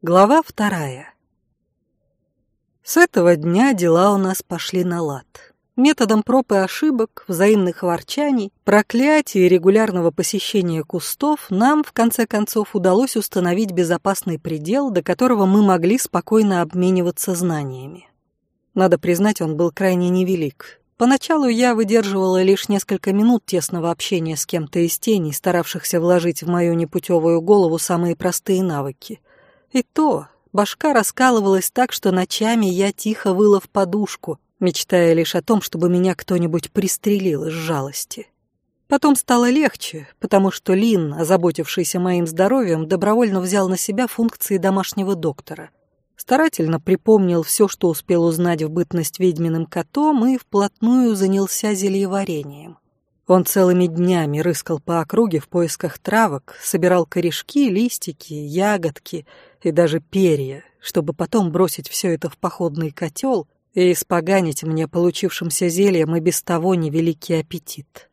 Глава вторая. С этого дня дела у нас пошли на лад. Методом проб и ошибок, взаимных ворчаний, проклятий и регулярного посещения кустов нам, в конце концов, удалось установить безопасный предел, до которого мы могли спокойно обмениваться знаниями. Надо признать, он был крайне невелик. Поначалу я выдерживала лишь несколько минут тесного общения с кем-то из теней, старавшихся вложить в мою непутевую голову самые простые навыки. И то, башка раскалывалась так, что ночами я тихо выла в подушку, мечтая лишь о том, чтобы меня кто-нибудь пристрелил из жалости. Потом стало легче, потому что Лин, озаботившийся моим здоровьем, добровольно взял на себя функции домашнего доктора — старательно припомнил все, что успел узнать в бытность ведьминым котом и вплотную занялся зельеварением. Он целыми днями рыскал по округе в поисках травок, собирал корешки, листики, ягодки и даже перья, чтобы потом бросить все это в походный котел и испоганить мне получившимся зельем и без того невеликий аппетит.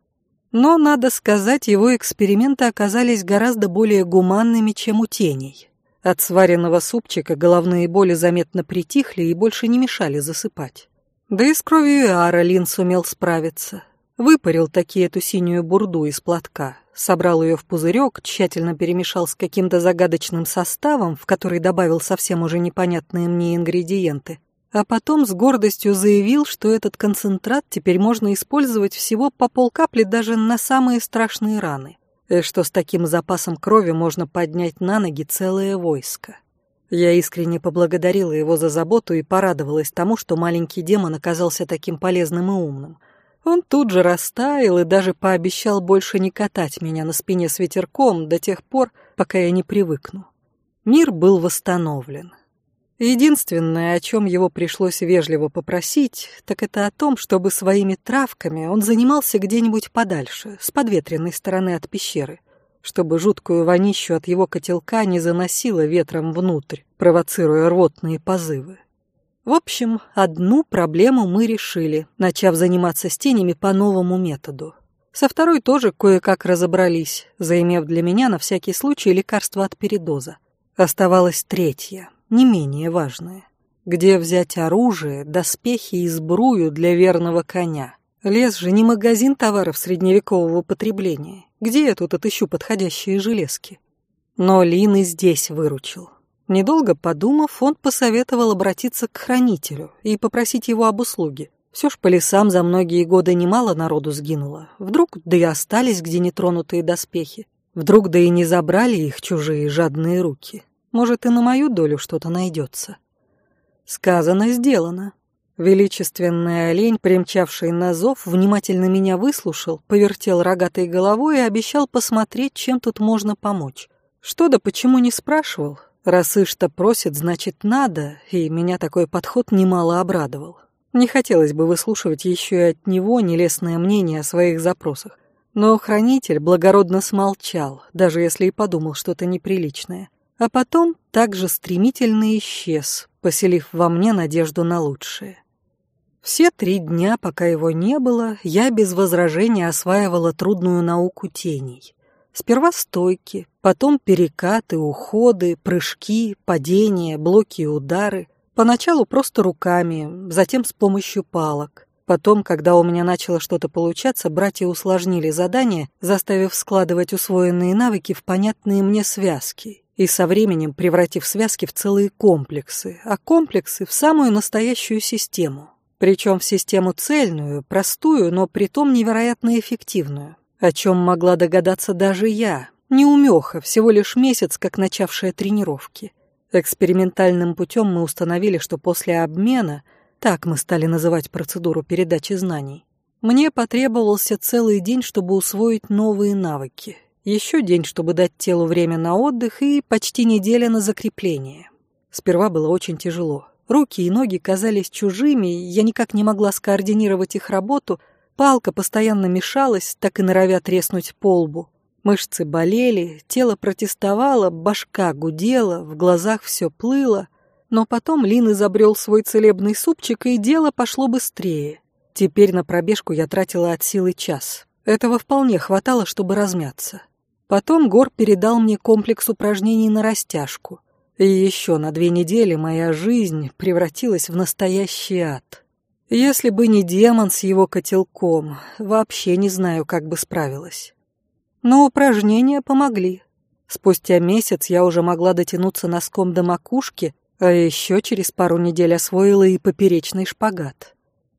Но, надо сказать, его эксперименты оказались гораздо более гуманными, чем у теней. От сваренного супчика головные боли заметно притихли и больше не мешали засыпать. Да и с кровью Иара Лин сумел справиться. Выпарил таки эту синюю бурду из платка, собрал ее в пузырек, тщательно перемешал с каким-то загадочным составом, в который добавил совсем уже непонятные мне ингредиенты, а потом с гордостью заявил, что этот концентрат теперь можно использовать всего по полкапли даже на самые страшные раны и что с таким запасом крови можно поднять на ноги целое войско. Я искренне поблагодарила его за заботу и порадовалась тому, что маленький демон оказался таким полезным и умным. Он тут же растаял и даже пообещал больше не катать меня на спине с ветерком до тех пор, пока я не привыкну. Мир был восстановлен. Единственное, о чем его пришлось вежливо попросить, так это о том, чтобы своими травками он занимался где-нибудь подальше, с подветренной стороны от пещеры, чтобы жуткую вонищу от его котелка не заносило ветром внутрь, провоцируя рвотные позывы. В общем, одну проблему мы решили, начав заниматься с тенями по новому методу. Со второй тоже кое-как разобрались, заимев для меня на всякий случай лекарство от передоза. Оставалась третья — не менее важное. Где взять оружие, доспехи и сбрую для верного коня? Лес же не магазин товаров средневекового потребления. Где я тут отыщу подходящие железки? Но Лин и здесь выручил. Недолго подумав, он посоветовал обратиться к хранителю и попросить его об услуге. Все ж по лесам за многие годы немало народу сгинуло. Вдруг да и остались где нетронутые доспехи. Вдруг да и не забрали их чужие жадные руки. Может, и на мою долю что-то найдется. Сказано, сделано. Величественный олень, примчавший на зов, внимательно меня выслушал, повертел рогатой головой и обещал посмотреть, чем тут можно помочь. Что да почему не спрашивал? Раз Ишта просит, значит надо, и меня такой подход немало обрадовал. Не хотелось бы выслушивать еще и от него нелестное мнение о своих запросах. Но хранитель благородно смолчал, даже если и подумал что-то неприличное а потом также стремительно исчез, поселив во мне надежду на лучшее. Все три дня, пока его не было, я без возражения осваивала трудную науку теней. Сперва стойки, потом перекаты, уходы, прыжки, падения, блоки и удары. Поначалу просто руками, затем с помощью палок. Потом, когда у меня начало что-то получаться, братья усложнили задание, заставив складывать усвоенные навыки в понятные мне связки и со временем превратив связки в целые комплексы, а комплексы в самую настоящую систему. Причем в систему цельную, простую, но притом невероятно эффективную, о чем могла догадаться даже я, неумеха, всего лишь месяц, как начавшая тренировки. Экспериментальным путем мы установили, что после обмена, так мы стали называть процедуру передачи знаний, мне потребовался целый день, чтобы усвоить новые навыки, еще день, чтобы дать телу время на отдых и почти неделя на закрепление. Сперва было очень тяжело. Руки и ноги казались чужими, я никак не могла скоординировать их работу, палка постоянно мешалась, так и норовя треснуть по лбу. Мышцы болели, тело протестовало, башка гудела, в глазах все плыло. Но потом Лин изобрел свой целебный супчик, и дело пошло быстрее. Теперь на пробежку я тратила от силы час. Этого вполне хватало, чтобы размяться. Потом Гор передал мне комплекс упражнений на растяжку. И еще на две недели моя жизнь превратилась в настоящий ад. Если бы не демон с его котелком, вообще не знаю, как бы справилась. Но упражнения помогли. Спустя месяц я уже могла дотянуться носком до макушки, а еще через пару недель освоила и поперечный шпагат.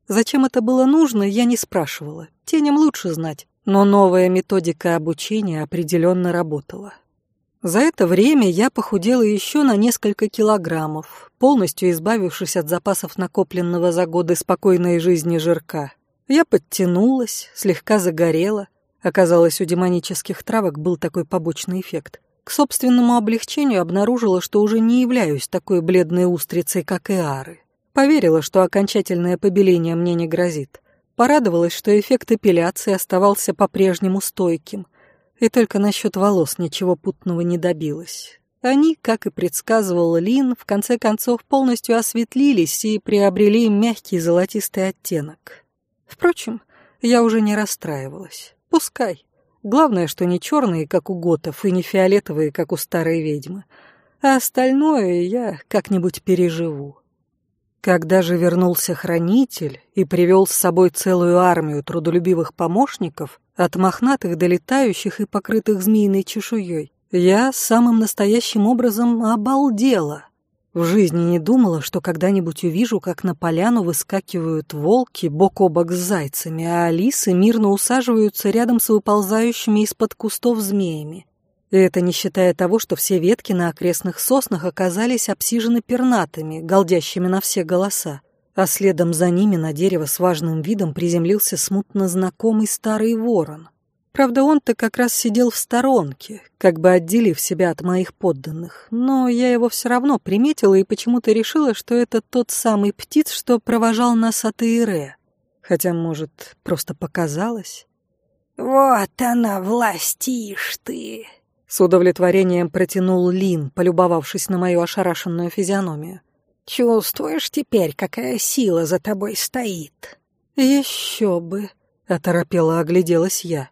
Зачем это было нужно, я не спрашивала. Теням лучше знать. Но новая методика обучения определенно работала. За это время я похудела еще на несколько килограммов, полностью избавившись от запасов накопленного за годы спокойной жизни жирка. Я подтянулась, слегка загорела. Оказалось, у демонических травок был такой побочный эффект. К собственному облегчению обнаружила, что уже не являюсь такой бледной устрицей, как и Ары. Поверила, что окончательное побеление мне не грозит. Порадовалась, что эффект эпиляции оставался по-прежнему стойким – и только насчет волос ничего путного не добилась. Они, как и предсказывал Лин, в конце концов полностью осветлились и приобрели мягкий золотистый оттенок. Впрочем, я уже не расстраивалась. Пускай. Главное, что не черные, как у готов, и не фиолетовые, как у старой ведьмы. А остальное я как-нибудь переживу. Когда же вернулся хранитель и привел с собой целую армию трудолюбивых помощников, от мохнатых до летающих и покрытых змеиной чешуей, я самым настоящим образом обалдела. В жизни не думала, что когда-нибудь увижу, как на поляну выскакивают волки бок о бок с зайцами, а алисы мирно усаживаются рядом с выползающими из-под кустов змеями. И это не считая того, что все ветки на окрестных соснах оказались обсижены пернатыми, голдящими на все голоса а следом за ними на дерево с важным видом приземлился смутно знакомый старый ворон. Правда, он-то как раз сидел в сторонке, как бы отделив себя от моих подданных, но я его все равно приметила и почему-то решила, что это тот самый птиц, что провожал нас от Ире. Хотя, может, просто показалось. «Вот она, властишь ты!» С удовлетворением протянул Лин, полюбовавшись на мою ошарашенную физиономию. Чувствуешь теперь, какая сила за тобой стоит?» «Еще бы!» — оторопела огляделась я.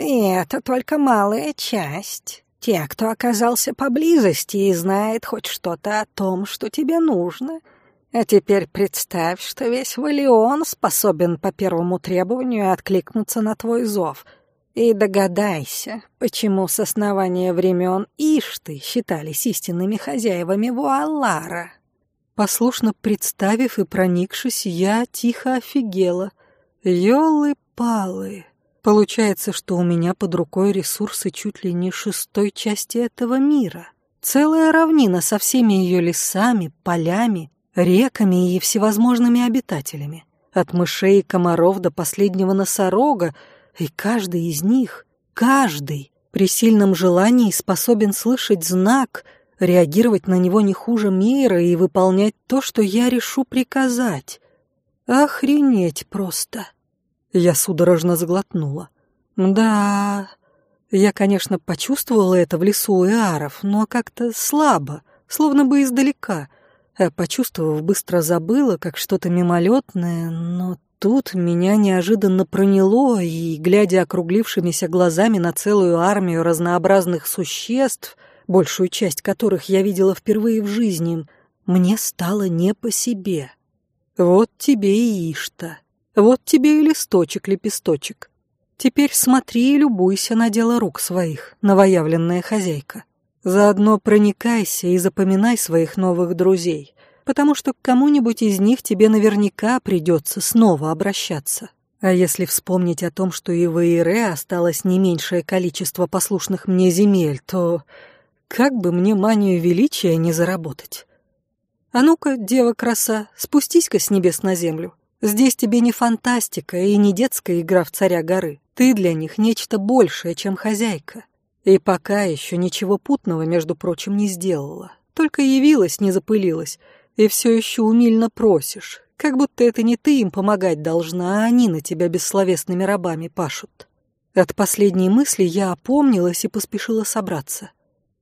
«И это только малая часть. Те, кто оказался поблизости и знает хоть что-то о том, что тебе нужно. А теперь представь, что весь Валион способен по первому требованию откликнуться на твой зов. И догадайся, почему с основания времен Ишты считались истинными хозяевами Вуаллара». Послушно представив и проникшись, я тихо офигела. Ёлы-палы. Получается, что у меня под рукой ресурсы чуть ли не шестой части этого мира. Целая равнина со всеми ее лесами, полями, реками и всевозможными обитателями. От мышей и комаров до последнего носорога, и каждый из них, каждый, при сильном желании способен слышать знак — реагировать на него не хуже Мейра и выполнять то, что я решу приказать. Охренеть просто. Я судорожно заглотнула. Да, я, конечно, почувствовала это в лесу Иаров, но как-то слабо, словно бы издалека. А почувствовав, быстро забыла, как что-то мимолетное, но тут меня неожиданно проняло, и, глядя округлившимися глазами на целую армию разнообразных существ — большую часть которых я видела впервые в жизни, мне стало не по себе. Вот тебе и Ишта, вот тебе и листочек-лепесточек. Теперь смотри и любуйся на дело рук своих, новоявленная хозяйка. Заодно проникайся и запоминай своих новых друзей, потому что к кому-нибудь из них тебе наверняка придется снова обращаться. А если вспомнить о том, что и в Ире осталось не меньшее количество послушных мне земель, то как бы мне манию величия не заработать? А ну-ка, дева-краса, спустись-ка с небес на землю. Здесь тебе не фантастика и не детская игра в царя горы. Ты для них нечто большее, чем хозяйка. И пока еще ничего путного, между прочим, не сделала. Только явилась, не запылилась. И все еще умильно просишь. Как будто это не ты им помогать должна, а они на тебя бессловесными рабами пашут. От последней мысли я опомнилась и поспешила собраться.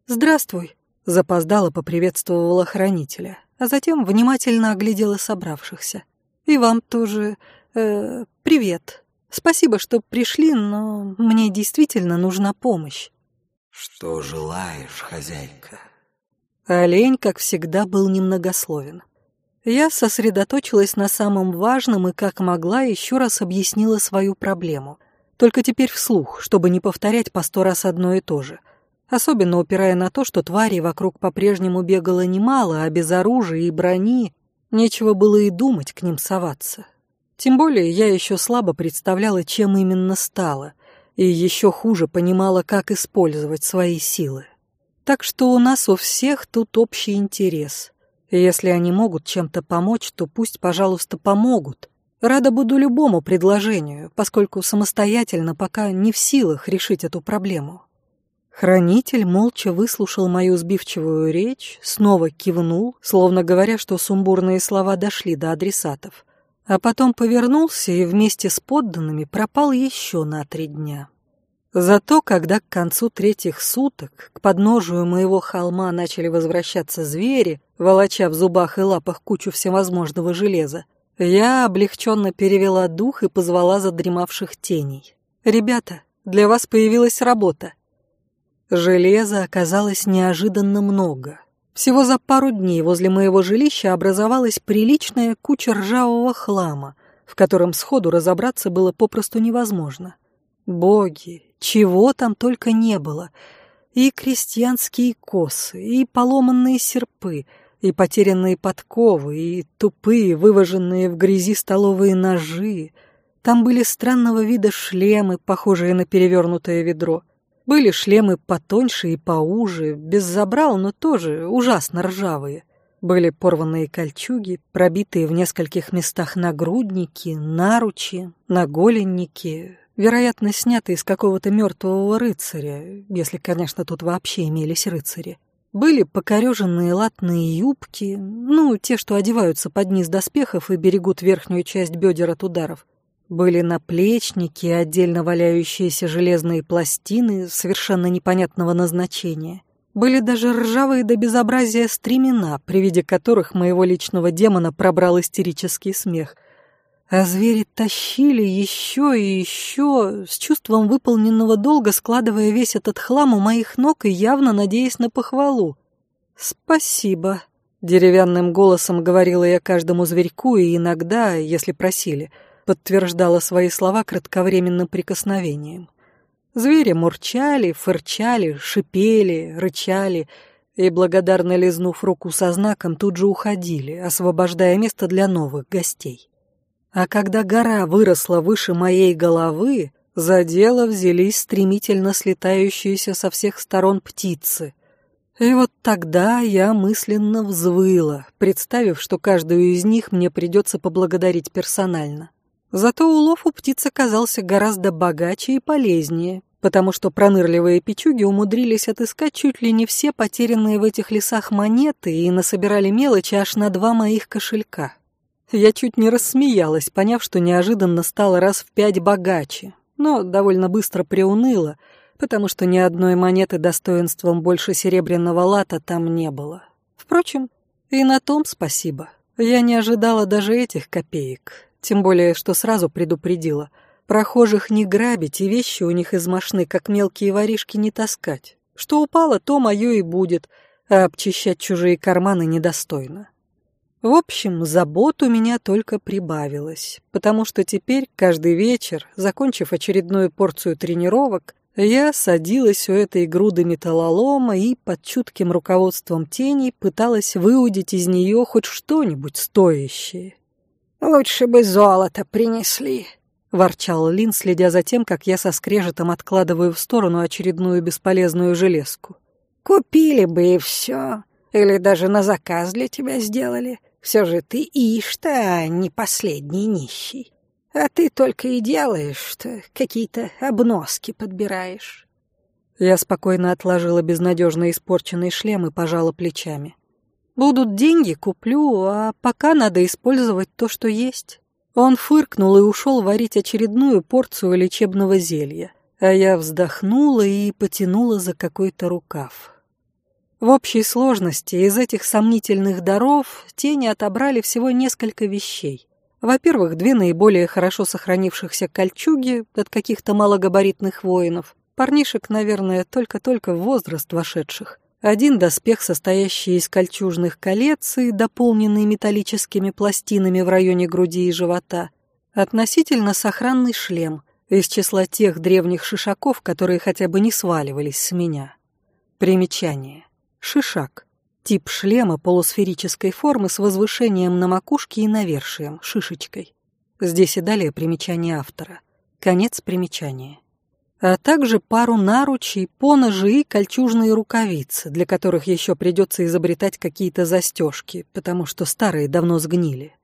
«Здравствуй», — запоздала поприветствовала хранителя, а затем внимательно оглядела собравшихся. «И вам тоже... Э, привет. Спасибо, что пришли, но мне действительно нужна помощь». «Что желаешь, хозяйка?» Олень, как всегда, был немногословен. Я сосредоточилась на самом важном и, как могла, еще раз объяснила свою проблему. Только теперь вслух, чтобы не повторять по сто раз одно и то же. Особенно упирая на то, что тварей вокруг по-прежнему бегало немало, а без оружия и брони нечего было и думать к ним соваться. Тем более я еще слабо представляла, чем именно стала, и еще хуже понимала, как использовать свои силы. Так что у нас у всех тут общий интерес. Если они могут чем-то помочь, то пусть, пожалуйста, помогут. Рада буду любому предложению, поскольку самостоятельно пока не в силах решить эту проблему. Хранитель молча выслушал мою сбивчивую речь, снова кивнул, словно говоря, что сумбурные слова дошли до адресатов, а потом повернулся и вместе с подданными пропал еще на три дня. Зато, когда к концу третьих суток к подножию моего холма начали возвращаться звери, волоча в зубах и лапах кучу всевозможного железа, я облегченно перевела дух и позвала задремавших теней. «Ребята, для вас появилась работа». Железа оказалось неожиданно много. Всего за пару дней возле моего жилища образовалась приличная куча ржавого хлама, в котором сходу разобраться было попросту невозможно. Боги, чего там только не было. И крестьянские косы, и поломанные серпы, и потерянные подковы, и тупые, вываженные в грязи столовые ножи. Там были странного вида шлемы, похожие на перевернутое ведро. Были шлемы потоньше и поуже, без забрал, но тоже ужасно ржавые. Были порванные кольчуги, пробитые в нескольких местах нагрудники, наручи, наголенники, вероятно, снятые из какого-то мертвого рыцаря, если, конечно, тут вообще имелись рыцари. Были покореженные латные юбки, ну, те, что одеваются под низ доспехов и берегут верхнюю часть бедер от ударов. Были наплечники, отдельно валяющиеся железные пластины совершенно непонятного назначения. Были даже ржавые до безобразия стремена, при виде которых моего личного демона пробрал истерический смех. А звери тащили еще и еще, с чувством выполненного долга, складывая весь этот хлам у моих ног и явно надеясь на похвалу. «Спасибо», — деревянным голосом говорила я каждому зверьку и иногда, если просили — подтверждала свои слова кратковременным прикосновением. Звери мурчали, фырчали, шипели, рычали и, благодарно лизнув руку со знаком, тут же уходили, освобождая место для новых гостей. А когда гора выросла выше моей головы, за дело взялись стремительно слетающиеся со всех сторон птицы. И вот тогда я мысленно взвыла, представив, что каждую из них мне придется поблагодарить персонально. Зато улов у птиц оказался гораздо богаче и полезнее, потому что пронырливые печуги умудрились отыскать чуть ли не все потерянные в этих лесах монеты и насобирали мелочи аж на два моих кошелька. Я чуть не рассмеялась, поняв, что неожиданно стало раз в пять богаче, но довольно быстро приуныла, потому что ни одной монеты достоинством больше серебряного лата там не было. Впрочем, и на том спасибо. Я не ожидала даже этих копеек, тем более, что сразу предупредила. Прохожих не грабить и вещи у них из мошны, как мелкие воришки, не таскать. Что упало, то мое и будет, а обчищать чужие карманы недостойно. В общем, забот у меня только прибавилось, потому что теперь каждый вечер, закончив очередную порцию тренировок, я садилась у этой груды металлолома и под чутким руководством теней пыталась выудить из нее хоть что-нибудь стоящее. «Лучше бы золото принесли», — ворчал Лин, следя за тем, как я со скрежетом откладываю в сторону очередную бесполезную железку. «Купили бы и все. Или даже на заказ для тебя сделали. Все же ты ишь-то, а не последний нищий. А ты только и делаешь, что какие-то обноски подбираешь». Я спокойно отложила безнадежно испорченный шлем и пожала плечами. Будут деньги, куплю, а пока надо использовать то, что есть. Он фыркнул и ушел варить очередную порцию лечебного зелья, а я вздохнула и потянула за какой-то рукав. В общей сложности из этих сомнительных даров тени отобрали всего несколько вещей. Во-первых, две наиболее хорошо сохранившихся кольчуги от каких-то малогабаритных воинов, парнишек, наверное, только-только в возраст вошедших – Один доспех, состоящий из кольчужных колец и дополненный металлическими пластинами в районе груди и живота. Относительно сохранный шлем из числа тех древних шишаков, которые хотя бы не сваливались с меня. Примечание. Шишак. Тип шлема полусферической формы с возвышением на макушке и навершием, шишечкой. Здесь и далее примечание автора. Конец примечания а также пару наручей, поножи и кольчужные рукавицы, для которых еще придется изобретать какие-то застежки, потому что старые давно сгнили.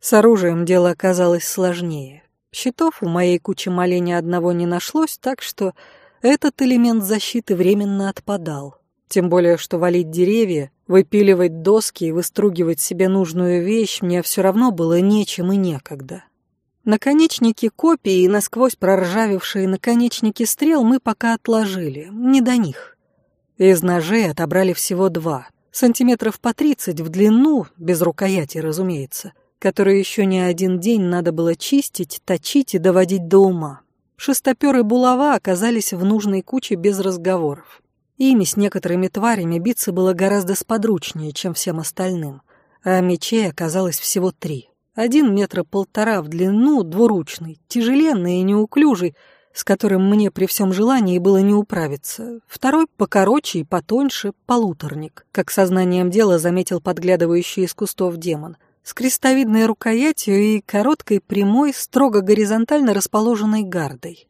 С оружием дело оказалось сложнее. Щитов у моей кучи маления одного не нашлось, так что этот элемент защиты временно отпадал. Тем более, что валить деревья, выпиливать доски и выстругивать себе нужную вещь мне все равно было нечем и некогда. Наконечники копий и насквозь проржавевшие наконечники стрел мы пока отложили, не до них. Из ножей отобрали всего два, сантиметров по тридцать в длину, без рукояти, разумеется, которые еще не один день надо было чистить, точить и доводить до ума. Шестоперы булава оказались в нужной куче без разговоров. Ими с некоторыми тварями биться было гораздо сподручнее, чем всем остальным, а мечей оказалось всего три. Один метра полтора в длину, двуручный, тяжеленный и неуклюжий, с которым мне при всем желании было не управиться. Второй покороче и потоньше, полуторник, как сознанием дела заметил подглядывающий из кустов демон, с крестовидной рукоятью и короткой прямой, строго горизонтально расположенной гардой.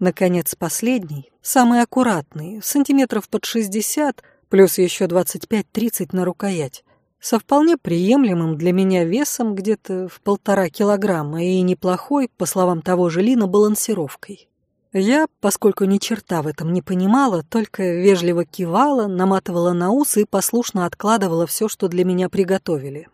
Наконец, последний, самый аккуратный, сантиметров под шестьдесят, плюс еще двадцать пять-тридцать на рукоять со вполне приемлемым для меня весом где-то в полтора килограмма и неплохой, по словам того же Лина, балансировкой. Я, поскольку ни черта в этом не понимала, только вежливо кивала, наматывала на ус и послушно откладывала все, что для меня приготовили.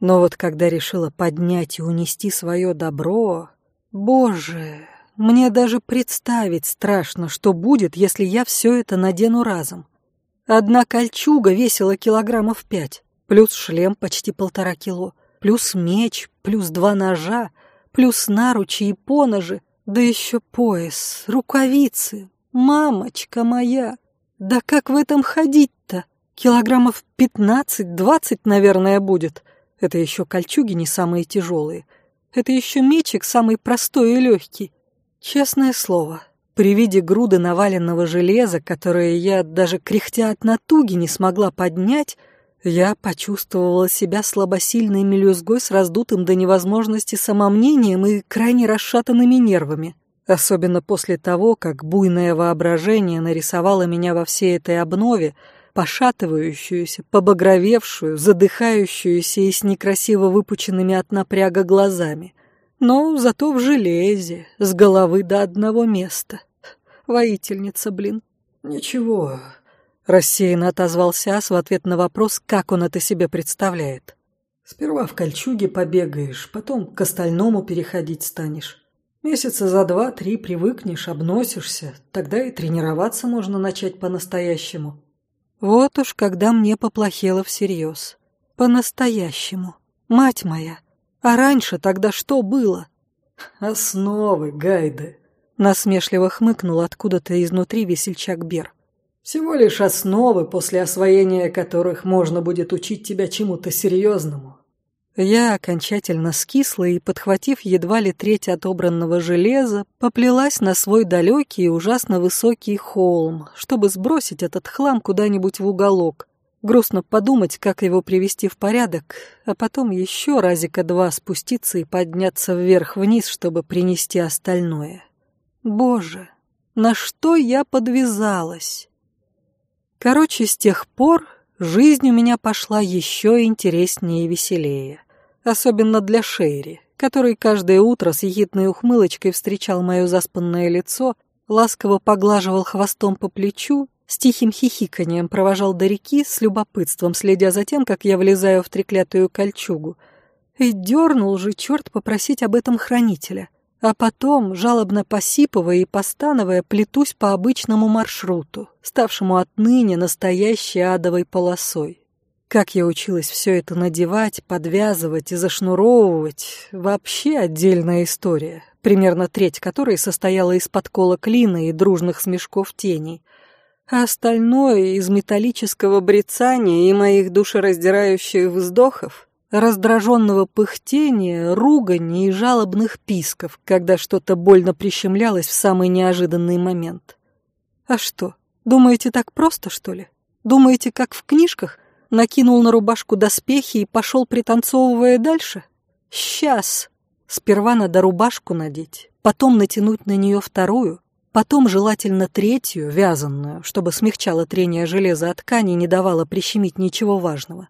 Но вот когда решила поднять и унести свое добро... Боже, мне даже представить страшно, что будет, если я все это надену разом. Одна кольчуга весила килограммов пять плюс шлем почти полтора кило, плюс меч, плюс два ножа, плюс наручи и поножи, да еще пояс, рукавицы. Мамочка моя! Да как в этом ходить-то? Килограммов пятнадцать-двадцать, наверное, будет. Это еще кольчуги не самые тяжелые. Это еще мечик самый простой и легкий. Честное слово, при виде груды наваленного железа, которое я даже кряхтя от натуги не смогла поднять, я почувствовала себя слабосильной мелюзгой с раздутым до невозможности самомнением и крайне расшатанными нервами. Особенно после того, как буйное воображение нарисовало меня во всей этой обнове, пошатывающуюся, побагровевшую, задыхающуюся и с некрасиво выпученными от напряга глазами. Но зато в железе, с головы до одного места. Воительница, блин. «Ничего, Рассеянно отозвался Ас в ответ на вопрос, как он это себе представляет. «Сперва в кольчуге побегаешь, потом к остальному переходить станешь. Месяца за два-три привыкнешь, обносишься, тогда и тренироваться можно начать по-настоящему». Вот уж когда мне поплохело всерьез. По-настоящему. Мать моя. А раньше тогда что было? «Основы, гайды», — насмешливо хмыкнул откуда-то изнутри весельчак Бер. Всего лишь основы, после освоения которых можно будет учить тебя чему-то серьезному. Я окончательно скисла и, подхватив едва ли треть отобранного железа, поплелась на свой далекий и ужасно высокий холм, чтобы сбросить этот хлам куда-нибудь в уголок. Грустно подумать, как его привести в порядок, а потом еще разика два спуститься и подняться вверх-вниз, чтобы принести остальное. Боже, на что я подвязалась? Короче, с тех пор жизнь у меня пошла еще интереснее и веселее. Особенно для Шейри, который каждое утро с ехидной ухмылочкой встречал мое заспанное лицо, ласково поглаживал хвостом по плечу, с тихим хихиканием провожал до реки, с любопытством следя за тем, как я влезаю в треклятую кольчугу. И дернул же черт попросить об этом хранителя — а потом, жалобно посипывая и постановая, плетусь по обычному маршруту, ставшему отныне настоящей адовой полосой. Как я училась все это надевать, подвязывать и зашнуровывать — вообще отдельная история, примерно треть которой состояла из подкола клина и дружных смешков теней. а остальное из металлического брецания и моих душераздирающих вздохов, раздраженного пыхтения, ругани и жалобных писков, когда что-то больно прищемлялось в самый неожиданный момент. А что, думаете, так просто, что ли? Думаете, как в книжках? Накинул на рубашку доспехи и пошел пританцовывая дальше? Сейчас. Сперва надо рубашку надеть, потом натянуть на нее вторую, Потом желательно третью, вязанную, чтобы смягчало трение железа от ткани и не давало прищемить ничего важного.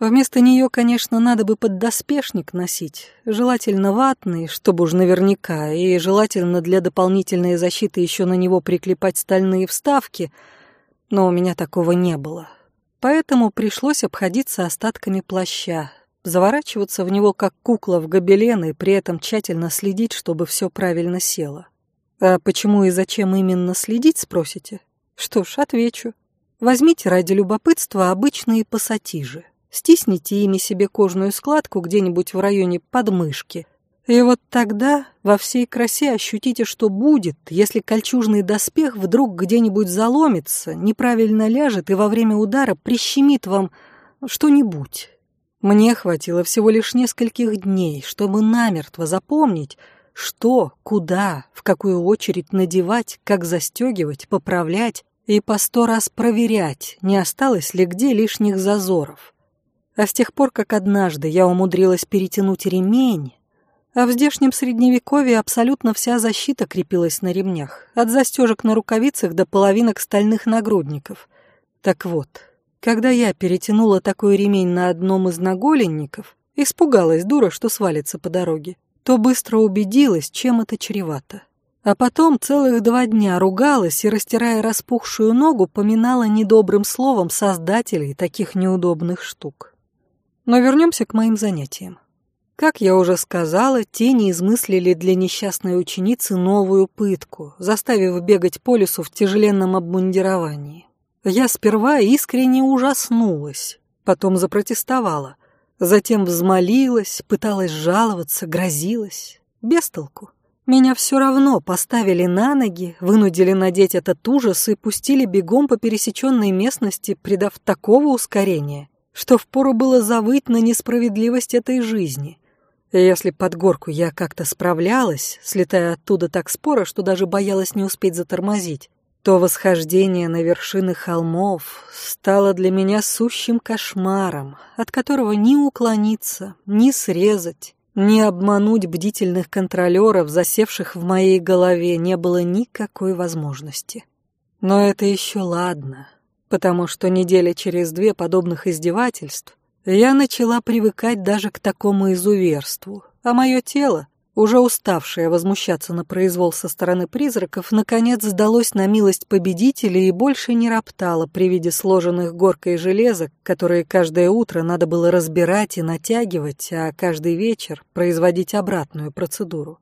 Вместо нее, конечно, надо бы поддоспешник носить, желательно ватный, чтобы уж наверняка, и желательно для дополнительной защиты еще на него приклепать стальные вставки, но у меня такого не было. Поэтому пришлось обходиться остатками плаща, заворачиваться в него как кукла в гобелен и при этом тщательно следить, чтобы все правильно село. А почему и зачем именно следить, спросите? Что ж, отвечу. Возьмите ради любопытства обычные пассатижи. Стисните ими себе кожную складку где-нибудь в районе подмышки. И вот тогда во всей красе ощутите, что будет, если кольчужный доспех вдруг где-нибудь заломится, неправильно ляжет и во время удара прищемит вам что-нибудь. Мне хватило всего лишь нескольких дней, чтобы намертво запомнить, что, куда, в какую очередь надевать, как застегивать, поправлять и по сто раз проверять, не осталось ли где лишних зазоров. А с тех пор, как однажды я умудрилась перетянуть ремень, а в здешнем средневековье абсолютно вся защита крепилась на ремнях, от застежек на рукавицах до половинок стальных нагрудников. Так вот, когда я перетянула такой ремень на одном из наголенников, испугалась дура, что свалится по дороге то быстро убедилась, чем это чревато. А потом целых два дня ругалась и, растирая распухшую ногу, поминала недобрым словом создателей таких неудобных штук. Но вернемся к моим занятиям. Как я уже сказала, тени измыслили для несчастной ученицы новую пытку, заставив бегать по лесу в тяжеленном обмундировании. Я сперва искренне ужаснулась, потом запротестовала — Затем взмолилась, пыталась жаловаться, грозилась. Без толку. Меня все равно поставили на ноги, вынудили надеть этот ужас и пустили бегом по пересеченной местности, придав такого ускорения, что впору было завыть на несправедливость этой жизни. И если под горку я как-то справлялась, слетая оттуда так споро, что даже боялась не успеть затормозить, то восхождение на вершины холмов стало для меня сущим кошмаром, от которого ни уклониться, ни срезать, ни обмануть бдительных контролеров, засевших в моей голове, не было никакой возможности. Но это еще ладно, потому что неделя через две подобных издевательств я начала привыкать даже к такому изуверству, а мое тело уже уставшая возмущаться на произвол со стороны призраков, наконец сдалось на милость победителей и больше не роптала при виде сложенных горкой железок, которые каждое утро надо было разбирать и натягивать, а каждый вечер производить обратную процедуру.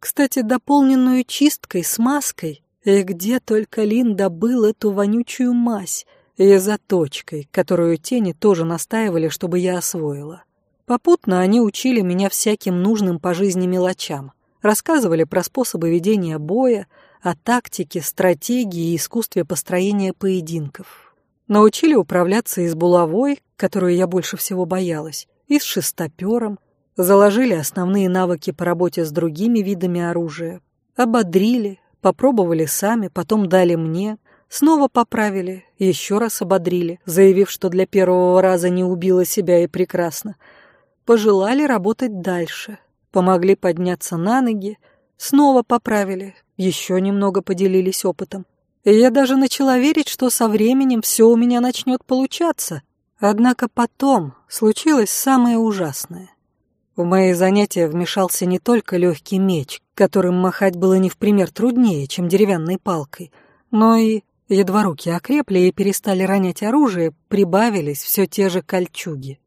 Кстати, дополненную чисткой, смазкой, и где только Лин добыл эту вонючую мазь, и заточкой, которую тени тоже настаивали, чтобы я освоила. Попутно они учили меня всяким нужным по жизни мелочам, рассказывали про способы ведения боя, о тактике, стратегии и искусстве построения поединков. Научили управляться и с булавой, которую я больше всего боялась, и с шестопером, заложили основные навыки по работе с другими видами оружия, ободрили, попробовали сами, потом дали мне, снова поправили, еще раз ободрили, заявив, что для первого раза не убила себя и прекрасно — пожелали работать дальше, помогли подняться на ноги, снова поправили, еще немного поделились опытом. И я даже начала верить, что со временем все у меня начнет получаться. Однако потом случилось самое ужасное. В мои занятия вмешался не только легкий меч, которым махать было не в пример труднее, чем деревянной палкой, но и, едва руки окрепли и перестали ронять оружие, прибавились все те же кольчуги.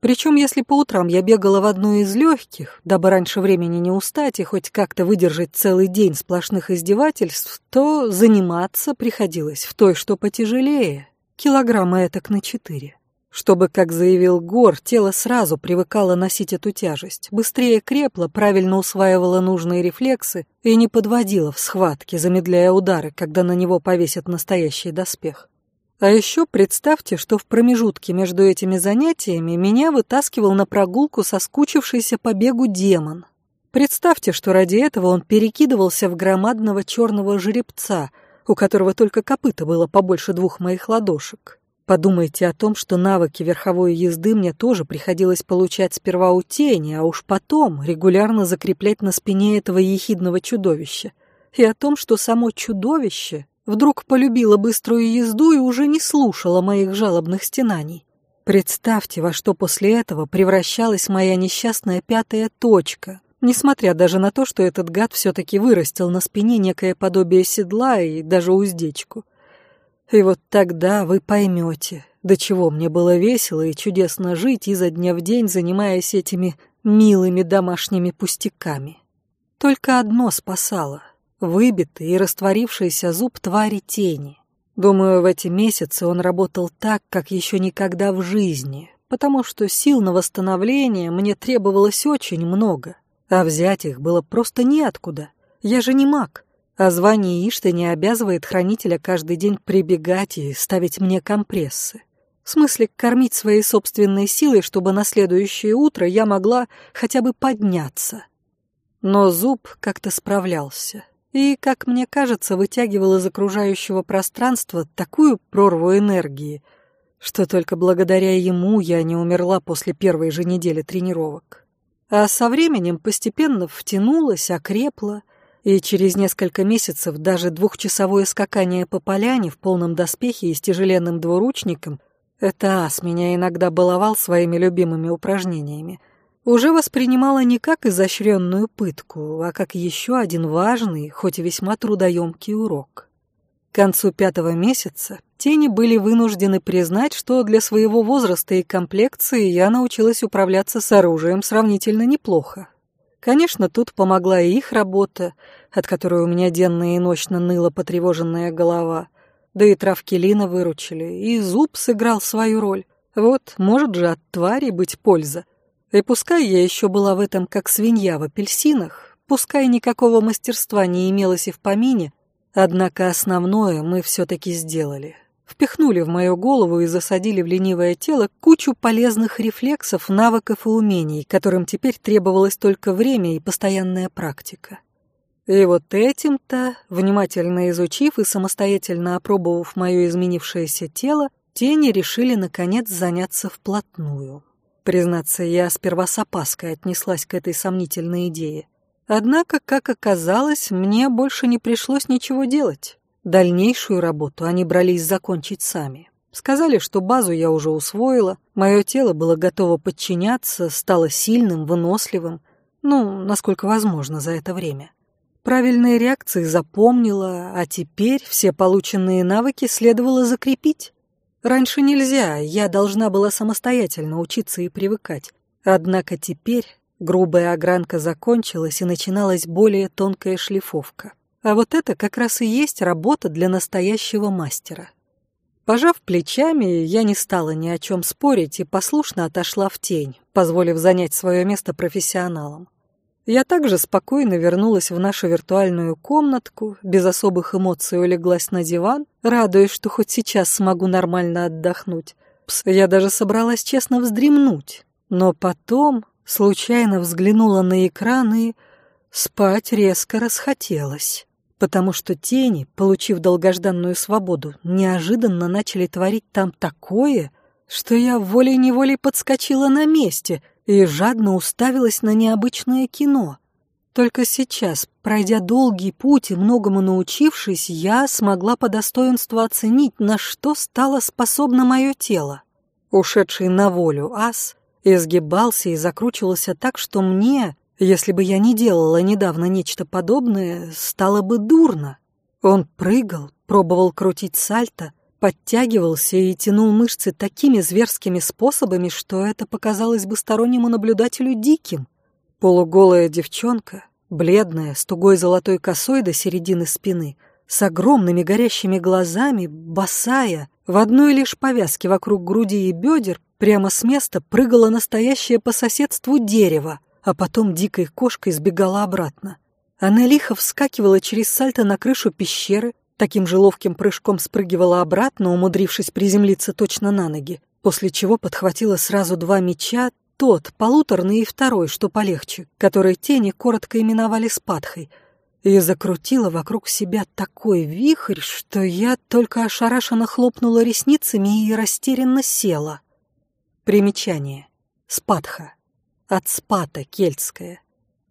Причем, если по утрам я бегала в одну из легких, дабы раньше времени не устать и хоть как-то выдержать целый день сплошных издевательств, то заниматься приходилось в той, что потяжелее, килограмма этак на четыре. Чтобы, как заявил Гор, тело сразу привыкало носить эту тяжесть, быстрее крепло, правильно усваивало нужные рефлексы и не подводило в схватке, замедляя удары, когда на него повесят настоящий доспех. А еще представьте, что в промежутке между этими занятиями меня вытаскивал на прогулку соскучившийся по бегу демон. Представьте, что ради этого он перекидывался в громадного черного жеребца, у которого только копыта было побольше двух моих ладошек. Подумайте о том, что навыки верховой езды мне тоже приходилось получать сперва у тени, а уж потом регулярно закреплять на спине этого ехидного чудовища. И о том, что само чудовище вдруг полюбило быструю езду и уже не слушало моих жалобных стенаний. Представьте, во что после этого превращалась моя несчастная пятая точка, несмотря даже на то, что этот гад все-таки вырастил на спине некое подобие седла и даже уздечку. И вот тогда вы поймете, до чего мне было весело и чудесно жить изо дня в день, занимаясь этими милыми домашними пустяками. Только одно спасало — выбитый и растворившийся зуб твари тени. Думаю, в эти месяцы он работал так, как еще никогда в жизни, потому что сил на восстановление мне требовалось очень много, а взять их было просто неоткуда. Я же не маг. А звание Ишты не обязывает хранителя каждый день прибегать и ставить мне компрессы. В смысле, кормить своей собственной силой, чтобы на следующее утро я могла хотя бы подняться. Но зуб как-то справлялся. И, как мне кажется, вытягивал из окружающего пространства такую прорву энергии, что только благодаря ему я не умерла после первой же недели тренировок. А со временем постепенно втянулась, окрепла, и через несколько месяцев даже двухчасовое скакание по поляне в полном доспехе и с тяжеленным двуручником — это ас меня иногда баловал своими любимыми упражнениями — уже воспринимала не как изощренную пытку, а как еще один важный, хоть и весьма трудоемкий урок. К концу пятого месяца тени были вынуждены признать, что для своего возраста и комплекции я научилась управляться с оружием сравнительно неплохо, Конечно, тут помогла и их работа, от которой у меня денно и ночно ныла потревоженная голова. Да и травки Лина выручили, и зуб сыграл свою роль. Вот, может же от твари быть польза. И пускай я еще была в этом как свинья в апельсинах, пускай никакого мастерства не имелось и в помине, однако основное мы все-таки сделали впихнули в мою голову и засадили в ленивое тело кучу полезных рефлексов, навыков и умений, которым теперь требовалось только время и постоянная практика. И вот этим-то, внимательно изучив и самостоятельно опробовав мое изменившееся тело, тени решили, наконец, заняться вплотную. Признаться, я сперва с опаской отнеслась к этой сомнительной идее. Однако, как оказалось, мне больше не пришлось ничего делать. Дальнейшую работу они брались закончить сами. Сказали, что базу я уже усвоила, мое тело было готово подчиняться, стало сильным, выносливым, ну, насколько возможно за это время. Правильные реакции запомнила, а теперь все полученные навыки следовало закрепить. Раньше нельзя, я должна была самостоятельно учиться и привыкать. Однако теперь грубая огранка закончилась и начиналась более тонкая шлифовка. А вот это как раз и есть работа для настоящего мастера. Пожав плечами, я не стала ни о чем спорить и послушно отошла в тень, позволив занять свое место профессионалам. Я также спокойно вернулась в нашу виртуальную комнатку, без особых эмоций улеглась на диван, радуясь, что хоть сейчас смогу нормально отдохнуть. Пс, я даже собралась честно вздремнуть, но потом случайно взглянула на экран и спать резко расхотелось потому что тени, получив долгожданную свободу, неожиданно начали творить там такое, что я волей-неволей подскочила на месте и жадно уставилась на необычное кино. Только сейчас, пройдя долгий путь и многому научившись, я смогла по достоинству оценить, на что стало способно мое тело. Ушедший на волю ас изгибался и закручивался так, что мне если бы я не делала недавно нечто подобное, стало бы дурно. Он прыгал, пробовал крутить сальто, подтягивался и тянул мышцы такими зверскими способами, что это показалось бы стороннему наблюдателю диким. Полуголая девчонка, бледная, с тугой золотой косой до середины спины, с огромными горящими глазами, босая, в одной лишь повязке вокруг груди и бедер, Прямо с места прыгало настоящее по соседству дерево, а потом дикой кошкой сбегала обратно. Она лихо вскакивала через сальто на крышу пещеры, таким же ловким прыжком спрыгивала обратно, умудрившись приземлиться точно на ноги, после чего подхватила сразу два меча, тот, полуторный и второй, что полегче, которые тени коротко именовали спадхой, и закрутила вокруг себя такой вихрь, что я только ошарашенно хлопнула ресницами и растерянно села. Примечание. Спадха. От спата кельтская.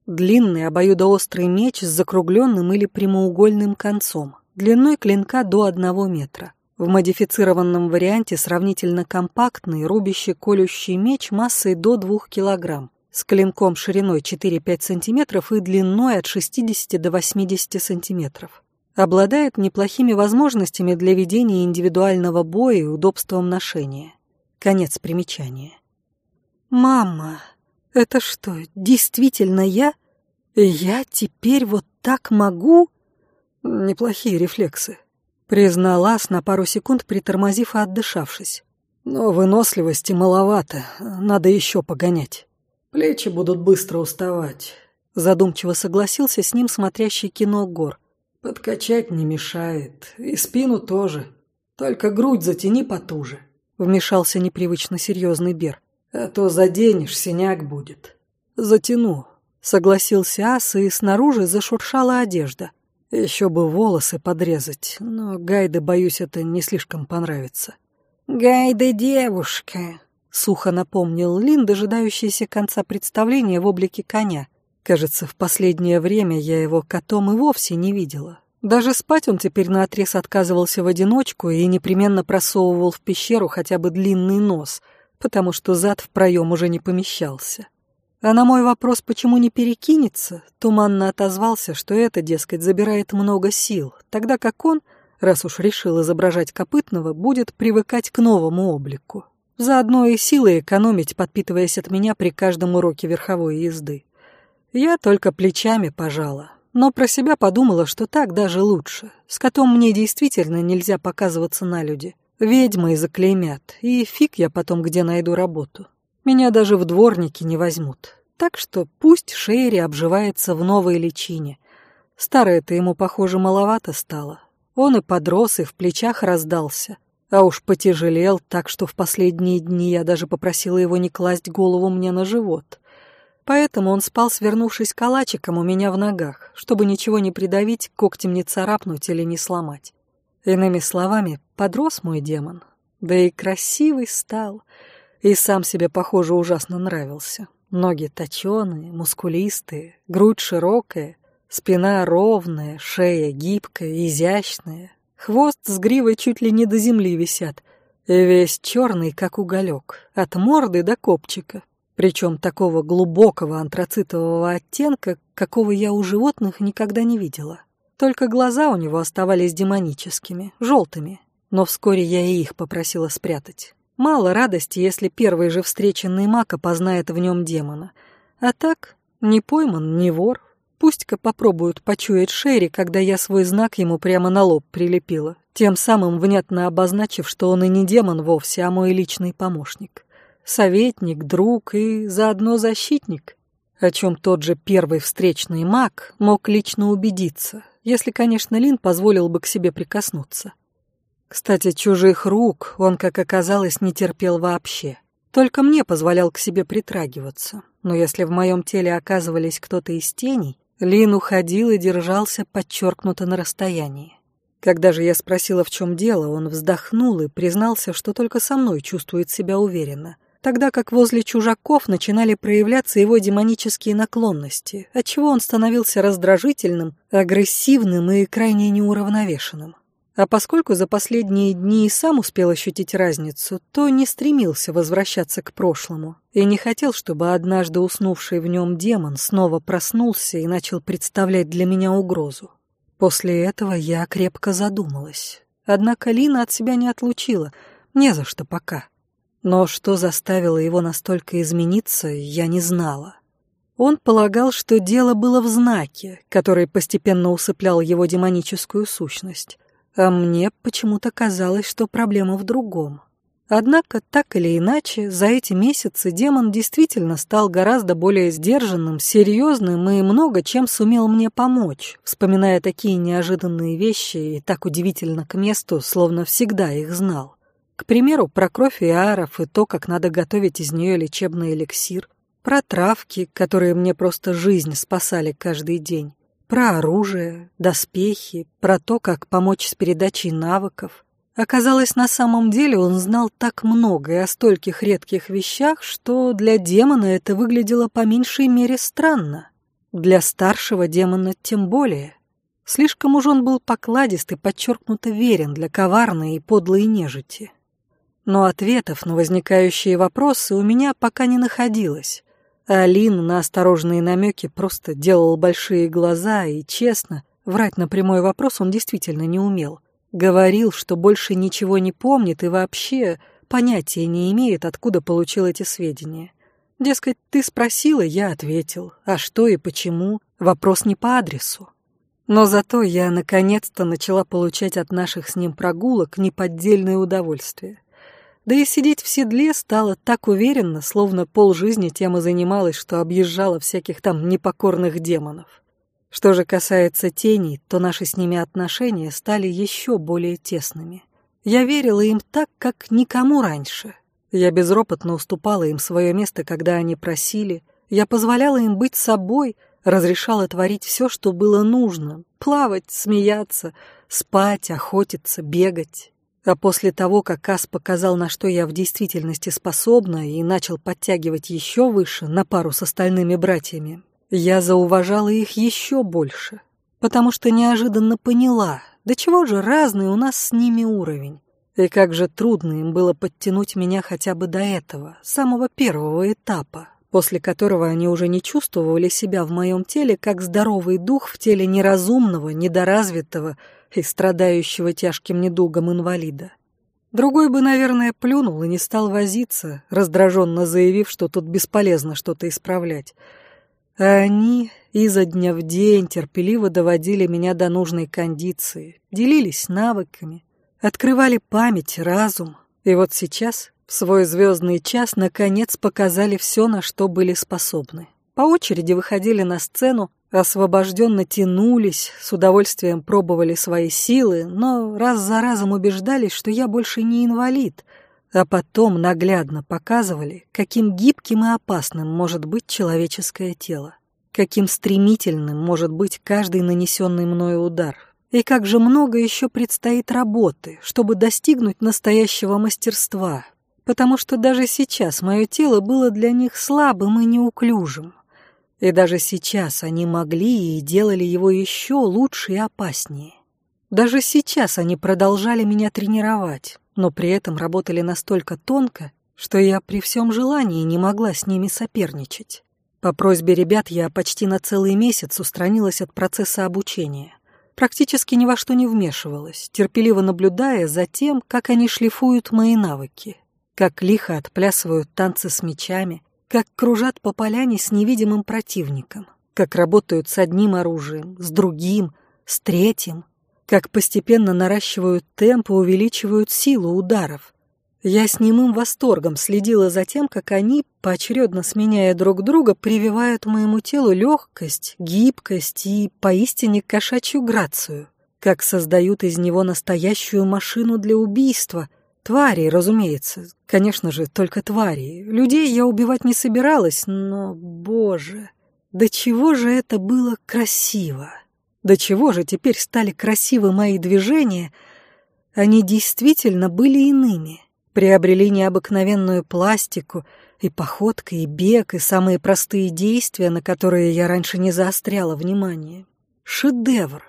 Длинный обоюдоострый меч с закругленным или прямоугольным концом, длиной клинка до одного метра. В модифицированном варианте сравнительно компактный рубящий-колющий меч массой до 2 кг, с клинком шириной 4-5 см и длиной от 60 до 80 см. Обладает неплохими возможностями для ведения индивидуального боя и удобством ношения. Конец примечания. «Мама!» Это что, действительно я? Я теперь вот так могу? Неплохие рефлексы. Признала на пару секунд притормозив и отдышавшись. Но выносливости маловато, надо еще погонять. Плечи будут быстро уставать. Задумчиво согласился с ним смотрящий кино Гор. Подкачать не мешает, и спину тоже. Только грудь затяни потуже. Вмешался непривычно серьезный Бер. А то заденешь, синяк будет. Затяну, согласился Ас, и снаружи зашуршала одежда. Еще бы волосы подрезать, но Гайде, боюсь, это не слишком понравится. Гайде девушка, сухо напомнил Лин, дожидающийся конца представления в облике коня. Кажется, в последнее время я его котом и вовсе не видела. Даже спать он теперь наотрез отказывался в одиночку и непременно просовывал в пещеру хотя бы длинный нос — потому что зад в проем уже не помещался. А на мой вопрос, почему не перекинется, туманно отозвался, что это, дескать, забирает много сил, тогда как он, раз уж решил изображать копытного, будет привыкать к новому облику. Заодно и силы экономить, подпитываясь от меня при каждом уроке верховой езды. Я только плечами пожала, но про себя подумала, что так даже лучше. С котом мне действительно нельзя показываться на люди. Ведьмы заклеймят, и фиг я потом где найду работу. Меня даже в дворники не возьмут. Так что пусть Шерри обживается в новой личине. Старое-то ему, похоже, маловато стало. Он и подрос, и в плечах раздался. А уж потяжелел так, что в последние дни я даже попросила его не класть голову мне на живот. Поэтому он спал, свернувшись калачиком у меня в ногах, чтобы ничего не придавить, когтем не царапнуть или не сломать. Иными словами, подрос мой демон, да и красивый стал, и сам себе, похоже, ужасно нравился. Ноги точеные, мускулистые, грудь широкая, спина ровная, шея гибкая, изящная, хвост с гривой чуть ли не до земли висят, и весь черный, как уголек, от морды до копчика, причем такого глубокого антрацитового оттенка, какого я у животных никогда не видела. Только глаза у него оставались демоническими, желтыми. Но вскоре я и их попросила спрятать. Мало радости, если первый же встреченный маг опознает в нем демона. А так, не пойман, не вор. Пусть-ка попробуют почуять Шерри, когда я свой знак ему прямо на лоб прилепила, тем самым внятно обозначив, что он и не демон вовсе, а мой личный помощник. Советник, друг и заодно защитник, о чем тот же первый встречный маг мог лично убедиться, если, конечно, Лин позволил бы к себе прикоснуться. Кстати, чужих рук он, как оказалось, не терпел вообще. Только мне позволял к себе притрагиваться. Но если в моем теле оказывались кто-то из теней, Лин уходил и держался подчеркнуто на расстоянии. Когда же я спросила, в чем дело, он вздохнул и признался, что только со мной чувствует себя уверенно — тогда как возле чужаков начинали проявляться его демонические наклонности, отчего он становился раздражительным, агрессивным и крайне неуравновешенным. А поскольку за последние дни и сам успел ощутить разницу, то не стремился возвращаться к прошлому и не хотел, чтобы однажды уснувший в нем демон снова проснулся и начал представлять для меня угрозу. После этого я крепко задумалась. Однако Лина от себя не отлучила, не за что пока. Но что заставило его настолько измениться, я не знала. Он полагал, что дело было в знаке, который постепенно усыплял его демоническую сущность. А мне почему-то казалось, что проблема в другом. Однако, так или иначе, за эти месяцы демон действительно стал гораздо более сдержанным, серьезным и много чем сумел мне помочь, вспоминая такие неожиданные вещи и так удивительно к месту, словно всегда их знал. К примеру, про кровь и аров и то, как надо готовить из нее лечебный эликсир, про травки, которые мне просто жизнь спасали каждый день, про оружие, доспехи, про то, как помочь с передачей навыков — Оказалось, на самом деле он знал так много и о стольких редких вещах, что для демона это выглядело по меньшей мере странно. Для старшего демона тем более. Слишком уж он был покладист и подчеркнуто верен для коварной и подлой нежити. Но ответов на возникающие вопросы у меня пока не находилось. А Алин на осторожные намеки просто делал большие глаза и, честно, врать на прямой вопрос он действительно не умел — Говорил, что больше ничего не помнит и вообще понятия не имеет, откуда получил эти сведения. Дескать, ты спросила, я ответил. А что и почему? Вопрос не по адресу. Но зато я наконец-то начала получать от наших с ним прогулок неподдельное удовольствие. Да и сидеть в седле стало так уверенно, словно полжизни тем и занималась, что объезжала всяких там непокорных демонов. Что же касается теней, то наши с ними отношения стали еще более тесными. Я верила им так, как никому раньше. Я безропотно уступала им свое место, когда они просили. Я позволяла им быть собой, разрешала творить все, что было нужно. Плавать, смеяться, спать, охотиться, бегать. А после того, как Ас показал, на что я в действительности способна, и начал подтягивать еще выше, на пару с остальными братьями, я зауважала их еще больше, потому что неожиданно поняла, до чего же разный у нас с ними уровень, и как же трудно им было подтянуть меня хотя бы до этого, самого первого этапа, после которого они уже не чувствовали себя в моем теле как здоровый дух в теле неразумного, недоразвитого и страдающего тяжким недугом инвалида. Другой бы, наверное, плюнул и не стал возиться, раздраженно заявив, что тут бесполезно что-то исправлять, а они изо дня в день терпеливо доводили меня до нужной кондиции, делились навыками, открывали память, разум. И вот сейчас, в свой звездный час, наконец показали все, на что были способны. По очереди выходили на сцену, освобожденно тянулись, с удовольствием пробовали свои силы, но раз за разом убеждались, что я больше не инвалид — а потом наглядно показывали, каким гибким и опасным может быть человеческое тело, каким стремительным может быть каждый нанесенный мною удар, и как же много еще предстоит работы, чтобы достигнуть настоящего мастерства, потому что даже сейчас мое тело было для них слабым и неуклюжим, и даже сейчас они могли и делали его еще лучше и опаснее. Даже сейчас они продолжали меня тренировать, но при этом работали настолько тонко, что я при всем желании не могла с ними соперничать. По просьбе ребят я почти на целый месяц устранилась от процесса обучения. Практически ни во что не вмешивалась, терпеливо наблюдая за тем, как они шлифуют мои навыки, как лихо отплясывают танцы с мечами, как кружат по поляне с невидимым противником, как работают с одним оружием, с другим, с третьим, как постепенно наращивают темп и увеличивают силу ударов. Я с немым восторгом следила за тем, как они, поочередно сменяя друг друга, прививают моему телу легкость, гибкость и поистине кошачью грацию, как создают из него настоящую машину для убийства. Твари, разумеется, конечно же, только твари. Людей я убивать не собиралась, но, боже, до чего же это было красиво! До чего же теперь стали красивы мои движения? Они действительно были иными, приобрели необыкновенную пластику, и походка, и бег, и самые простые действия, на которые я раньше не заостряла внимание. Шедевр.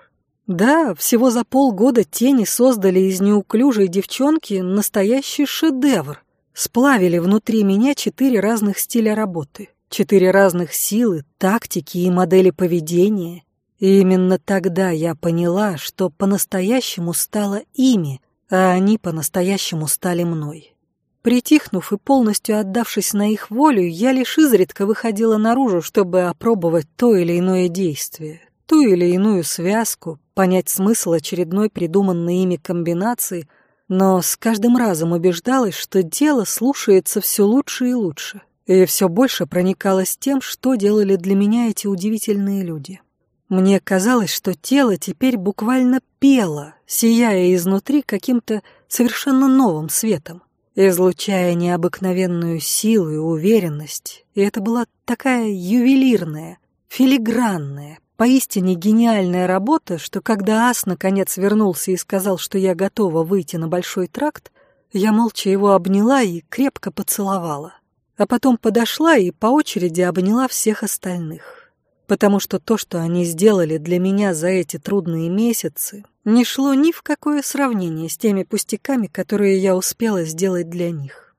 Да, всего за полгода тени создали из неуклюжей девчонки настоящий шедевр. Сплавили внутри меня четыре разных стиля работы, четыре разных силы, тактики и модели поведения — и именно тогда я поняла, что по-настоящему стало ими, а они по-настоящему стали мной. Притихнув и полностью отдавшись на их волю, я лишь изредка выходила наружу, чтобы опробовать то или иное действие, ту или иную связку, понять смысл очередной придуманной ими комбинации, но с каждым разом убеждалась, что дело слушается все лучше и лучше, и все больше проникалась тем, что делали для меня эти удивительные люди. Мне казалось, что тело теперь буквально пело, сияя изнутри каким-то совершенно новым светом, излучая необыкновенную силу и уверенность, и это была такая ювелирная, филигранная, Поистине гениальная работа, что когда Ас наконец вернулся и сказал, что я готова выйти на большой тракт, я молча его обняла и крепко поцеловала. А потом подошла и по очереди обняла всех остальных. Потому что то, что они сделали для меня за эти трудные месяцы, не шло ни в какое сравнение с теми пустяками, которые я успела сделать для них.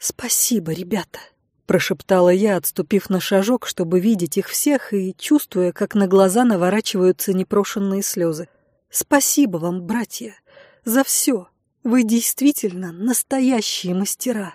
Спасибо, ребята прошептала я, отступив на шажок, чтобы видеть их всех и чувствуя, как на глаза наворачиваются непрошенные слезы. «Спасибо вам, братья, за все. Вы действительно настоящие мастера».